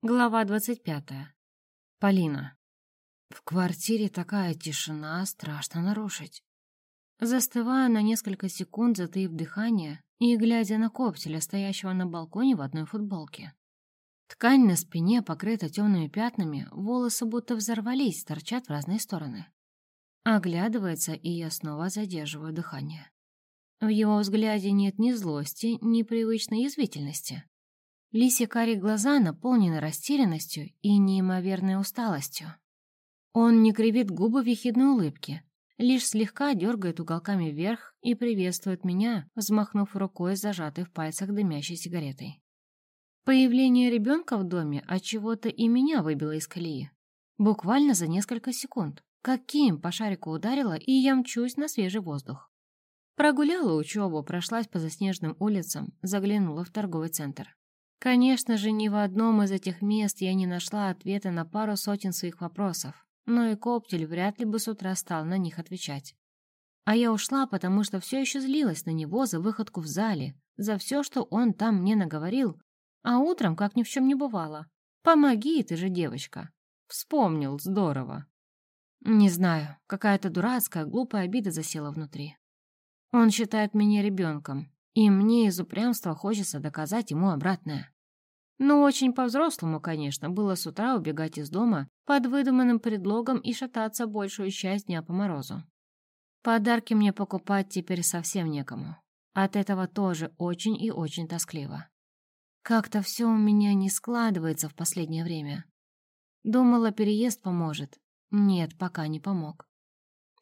Глава двадцать пятая. Полина. В квартире такая тишина, страшно нарушить. Застываю на несколько секунд, затаив дыхание и глядя на коптеля, стоящего на балконе в одной футболке. Ткань на спине покрыта темными пятнами, волосы будто взорвались, торчат в разные стороны. Оглядывается, и я снова задерживаю дыхание. В его взгляде нет ни злости, ни привычной язвительности. Лисьи карие глаза наполнены растерянностью и неимоверной усталостью. Он не кривит губы в ехидной улыбке, лишь слегка дергает уголками вверх и приветствует меня, взмахнув рукой с зажатой в пальцах дымящей сигаретой. Появление ребенка в доме от чего-то и меня выбило из колеи. Буквально за несколько секунд. Каким по шарику ударило, и я мчусь на свежий воздух. Прогуляла учебу, прошлась по заснеженным улицам, заглянула в торговый центр. Конечно же, ни в одном из этих мест я не нашла ответа на пару сотен своих вопросов, но и Коптель вряд ли бы с утра стал на них отвечать. А я ушла, потому что все еще злилась на него за выходку в зале, за все, что он там мне наговорил, а утром, как ни в чем не бывало. «Помоги, ты же девочка!» Вспомнил, здорово. Не знаю, какая-то дурацкая, глупая обида засела внутри. Он считает меня ребенком, и мне из упрямства хочется доказать ему обратное. Но очень по-взрослому, конечно, было с утра убегать из дома под выдуманным предлогом и шататься большую часть дня по морозу. Подарки мне покупать теперь совсем некому. От этого тоже очень и очень тоскливо. Как-то все у меня не складывается в последнее время. Думала, переезд поможет. Нет, пока не помог.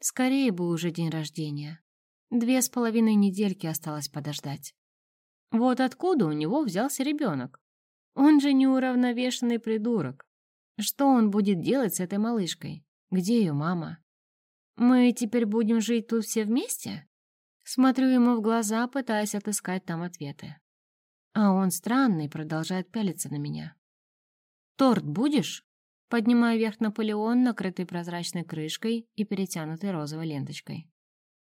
Скорее бы уже день рождения. Две с половиной недельки осталось подождать. Вот откуда у него взялся ребенок? Он же неуравновешенный придурок. Что он будет делать с этой малышкой? Где ее мама? Мы теперь будем жить тут все вместе? Смотрю ему в глаза, пытаясь отыскать там ответы. А он странный, продолжает пялиться на меня. «Торт будешь?» Поднимаю вверх Наполеон, накрытый прозрачной крышкой и перетянутый розовой ленточкой.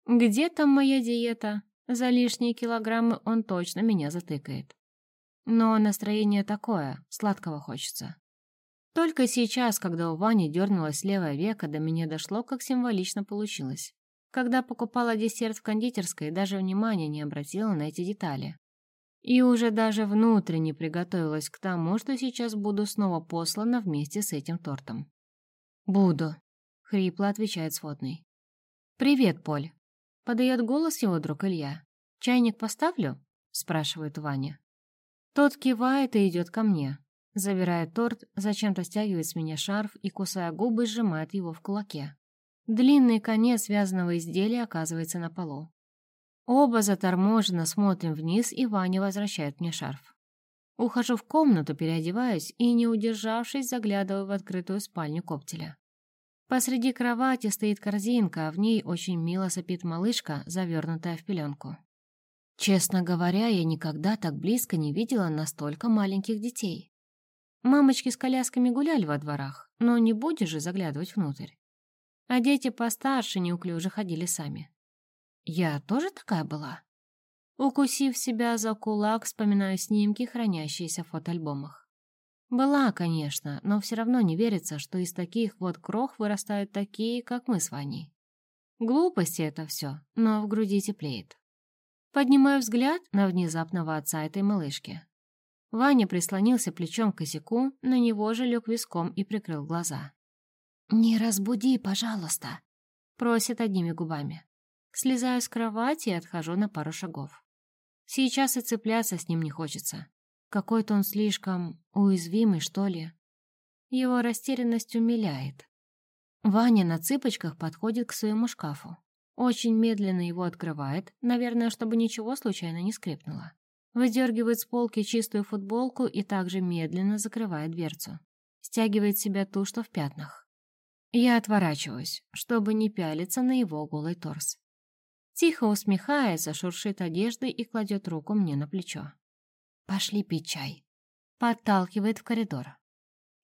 Где там моя диета? За лишние килограммы он точно меня затыкает. Но настроение такое, сладкого хочется. Только сейчас, когда у Вани дернулось левое веко, до меня дошло, как символично получилось. Когда покупала десерт в кондитерской, даже внимания не обратила на эти детали. И уже даже внутренне приготовилась к тому, что сейчас буду снова послана вместе с этим тортом. «Буду», — хрипло отвечает сводный. «Привет, Поль», Подает голос его друг Илья. «Чайник поставлю?» — спрашивает Ваня. Тот кивает и идет ко мне. Забирает торт, зачем-то стягивает с меня шарф и, кусая губы, сжимает его в кулаке. Длинный конец связанного изделия оказывается на полу. Оба заторможенно смотрим вниз, и Ваня возвращает мне шарф. Ухожу в комнату, переодеваюсь и, не удержавшись, заглядываю в открытую спальню коптеля. Посреди кровати стоит корзинка, а в ней очень мило сопит малышка, завернутая в пеленку. Честно говоря, я никогда так близко не видела настолько маленьких детей. Мамочки с колясками гуляли во дворах, но не будешь же заглядывать внутрь. А дети постарше неуклюже ходили сами. Я тоже такая была? Укусив себя за кулак, вспоминаю снимки, хранящиеся в фотоальбомах. Была, конечно, но все равно не верится, что из таких вот крох вырастают такие, как мы с Ваней. Глупости это все, но в груди теплеет. Поднимаю взгляд на внезапного отца этой малышки. Ваня прислонился плечом к косяку, на него же лег виском и прикрыл глаза. «Не разбуди, пожалуйста», — просит одними губами. Слезаю с кровати и отхожу на пару шагов. Сейчас и цепляться с ним не хочется. Какой-то он слишком уязвимый, что ли. Его растерянность умиляет. Ваня на цыпочках подходит к своему шкафу. Очень медленно его открывает, наверное, чтобы ничего случайно не скрипнуло. Выдергивает с полки чистую футболку и также медленно закрывает дверцу. Стягивает себя ту, что в пятнах. Я отворачиваюсь, чтобы не пялиться на его голый торс. Тихо усмехается, шуршит одеждой и кладет руку мне на плечо. «Пошли пить чай». Подталкивает в коридор.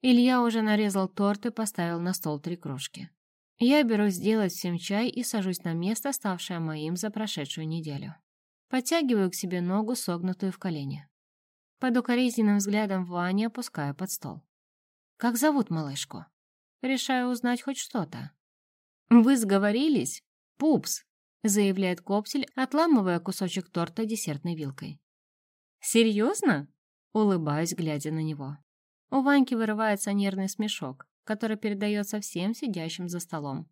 Илья уже нарезал торт и поставил на стол три кружки. Я беру сделать всем чай и сажусь на место, ставшее моим за прошедшую неделю. Подтягиваю к себе ногу, согнутую в колене. Под укоризненным взглядом Вани опускаю под стол. «Как зовут малышку?» Решаю узнать хоть что-то. «Вы сговорились? Пупс!» заявляет Копсель, отламывая кусочек торта десертной вилкой. «Серьезно?» Улыбаюсь, глядя на него. У Ваньки вырывается нервный смешок, который передается всем сидящим за столом.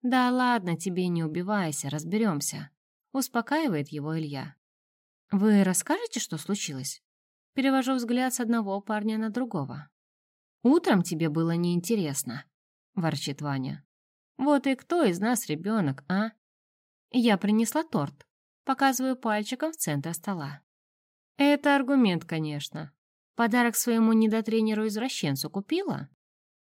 «Да ладно тебе, не убивайся, разберемся», — успокаивает его Илья. «Вы расскажете, что случилось?» Перевожу взгляд с одного парня на другого. «Утром тебе было неинтересно», — ворчит Ваня. «Вот и кто из нас ребенок, а?» Я принесла торт. Показываю пальчиком в центр стола. Это аргумент, конечно. Подарок своему недотренеру-извращенцу купила?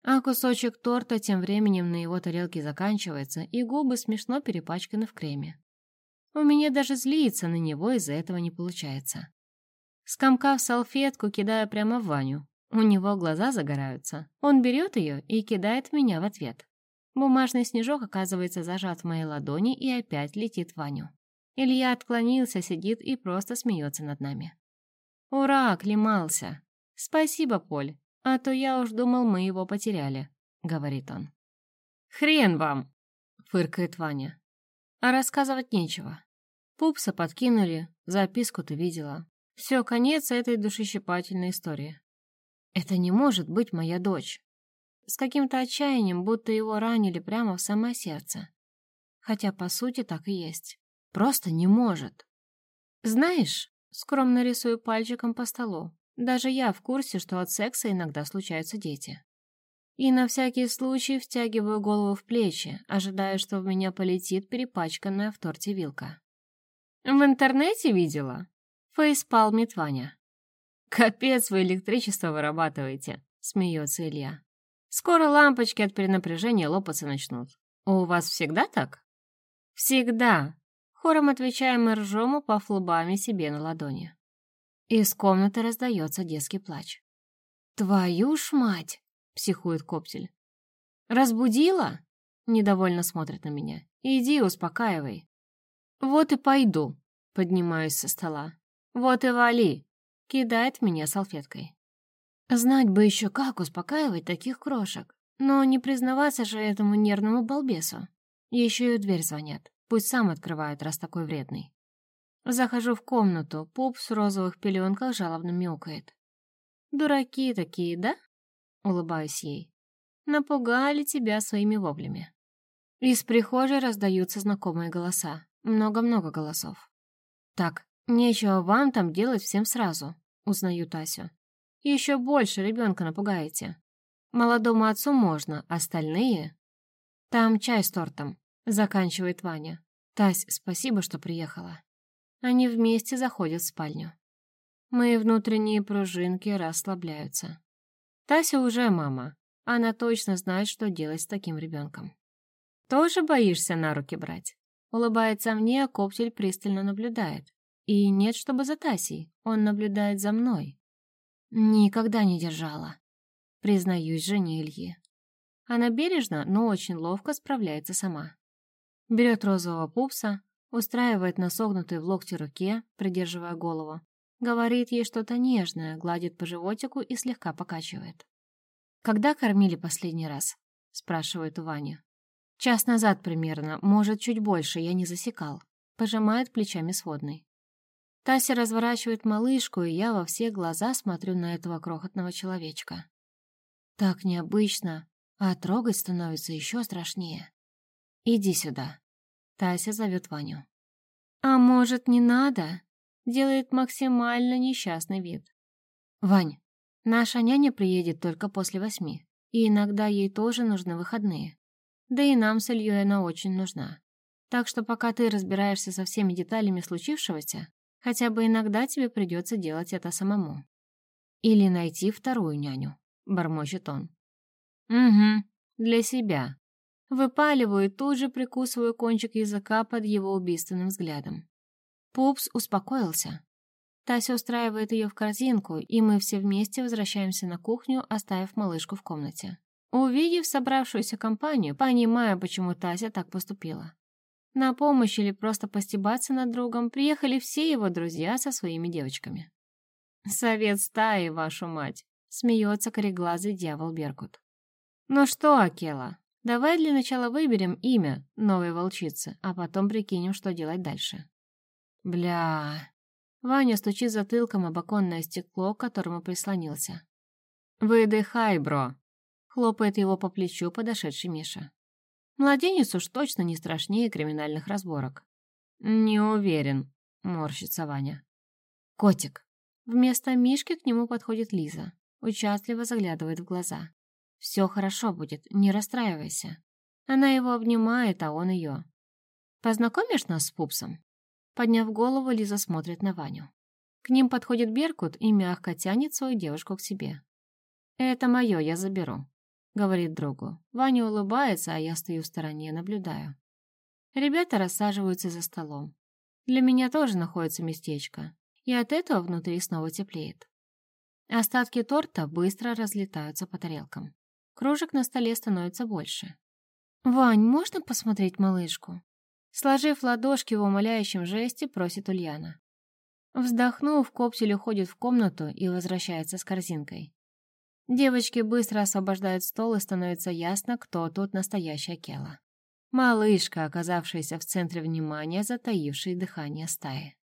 А кусочек торта тем временем на его тарелке заканчивается, и губы смешно перепачканы в креме. У меня даже злиться на него из-за этого не получается. Скомкав салфетку, кидаю прямо в Ваню. У него глаза загораются. Он берет ее и кидает меня в ответ. Бумажный снежок оказывается зажат в моей ладони и опять летит в Ваню. Илья отклонился, сидит и просто смеется над нами. «Ура, оклемался! Спасибо, Поль, а то я уж думал, мы его потеряли», — говорит он. «Хрен вам!» — фыркает Ваня. А рассказывать нечего. Пупса подкинули, записку ты видела. Все, конец этой душещипательной истории. Это не может быть моя дочь. С каким-то отчаянием, будто его ранили прямо в самое сердце. Хотя, по сути, так и есть. Просто не может. Знаешь, Скромно рисую пальчиком по столу. Даже я в курсе, что от секса иногда случаются дети. И на всякий случай втягиваю голову в плечи, ожидая, что в меня полетит перепачканная в торте вилка. «В интернете видела?» Фейспалмит Ваня. «Капец вы электричество вырабатываете», — смеется Илья. «Скоро лампочки от перенапряжения лопаться начнут. У вас всегда так?» «Всегда», Хором отвечаем и ржем, упав лбами себе на ладони. Из комнаты раздается детский плач. «Твою ж мать!» — психует Коптель. «Разбудила?» — недовольно смотрит на меня. «Иди, успокаивай». «Вот и пойду», — поднимаюсь со стола. «Вот и вали», — кидает меня салфеткой. Знать бы еще, как успокаивать таких крошек, но не признаваться же этому нервному балбесу. Еще и в дверь звонят. Пусть сам открывает, раз такой вредный. Захожу в комнату, пуп в розовых пеленках жалобно мяукает. «Дураки такие, да?» — улыбаюсь ей. «Напугали тебя своими воплями». Из прихожей раздаются знакомые голоса. Много-много голосов. «Так, нечего вам там делать всем сразу», — узнаю Тасю. «Еще больше ребенка напугаете. Молодому отцу можно, остальные...» «Там чай с тортом», — заканчивает Ваня. «Тась, спасибо, что приехала». Они вместе заходят в спальню. Мои внутренние пружинки расслабляются. Тася уже мама. Она точно знает, что делать с таким ребенком. «Тоже боишься на руки брать?» Улыбается мне, а Коптель пристально наблюдает. И нет, чтобы за Тасей, он наблюдает за мной. Никогда не держала. Признаюсь жене Ильи. Она бережно, но очень ловко справляется сама. Берет розового пупса, устраивает на согнутой в локте руке, придерживая голову. Говорит ей что-то нежное, гладит по животику и слегка покачивает. «Когда кормили последний раз?» — спрашивает у Вани. «Час назад примерно, может, чуть больше, я не засекал». Пожимает плечами сводный. Тася разворачивает малышку, и я во все глаза смотрю на этого крохотного человечка. Так необычно, а трогать становится еще страшнее. «Иди сюда». Тася зовет Ваню. «А может, не надо?» Делает максимально несчастный вид. «Вань, наша няня приедет только после восьми, и иногда ей тоже нужны выходные. Да и нам с Ильей она очень нужна. Так что пока ты разбираешься со всеми деталями случившегося, хотя бы иногда тебе придется делать это самому. Или найти вторую няню», — бормочет он. «Угу, для себя», Выпаливаю и тут же прикусываю кончик языка под его убийственным взглядом. Пупс успокоился. Тася устраивает ее в корзинку, и мы все вместе возвращаемся на кухню, оставив малышку в комнате. Увидев собравшуюся компанию, понимая, почему Тася так поступила. На помощь или просто постебаться над другом приехали все его друзья со своими девочками. Совет стаи, вашу мать. Смеется кореглазый дьявол Беркут. Ну что, Акела, давай для начала выберем имя новой волчицы, а потом прикинем, что делать дальше. Бля... Ваня стучит затылком об оконное стекло, к которому прислонился. «Выдыхай, бро!» — хлопает его по плечу подошедший Миша. Младенец уж точно не страшнее криминальных разборок. «Не уверен», — морщится Ваня. «Котик». Вместо Мишки к нему подходит Лиза. Участливо заглядывает в глаза. «Все хорошо будет, не расстраивайся». Она его обнимает, а он ее. «Познакомишь нас с пупсом?» Подняв голову, Лиза смотрит на Ваню. К ним подходит Беркут и мягко тянет свою девушку к себе. «Это мое, я заберу», — говорит другу. Ваня улыбается, а я стою в стороне, наблюдаю. Ребята рассаживаются за столом. Для меня тоже находится местечко, и от этого внутри снова теплеет. Остатки торта быстро разлетаются по тарелкам. Кружек на столе становится больше. «Вань, можно посмотреть малышку?» Сложив ладошки в умоляющем жесте, просит Ульяна. Вздохнув, Коптель уходит в комнату и возвращается с корзинкой. Девочки быстро освобождают стол, и становится ясно, кто тут настоящая Кела. Малышка, оказавшаяся в центре внимания, затаившей дыхание стаи.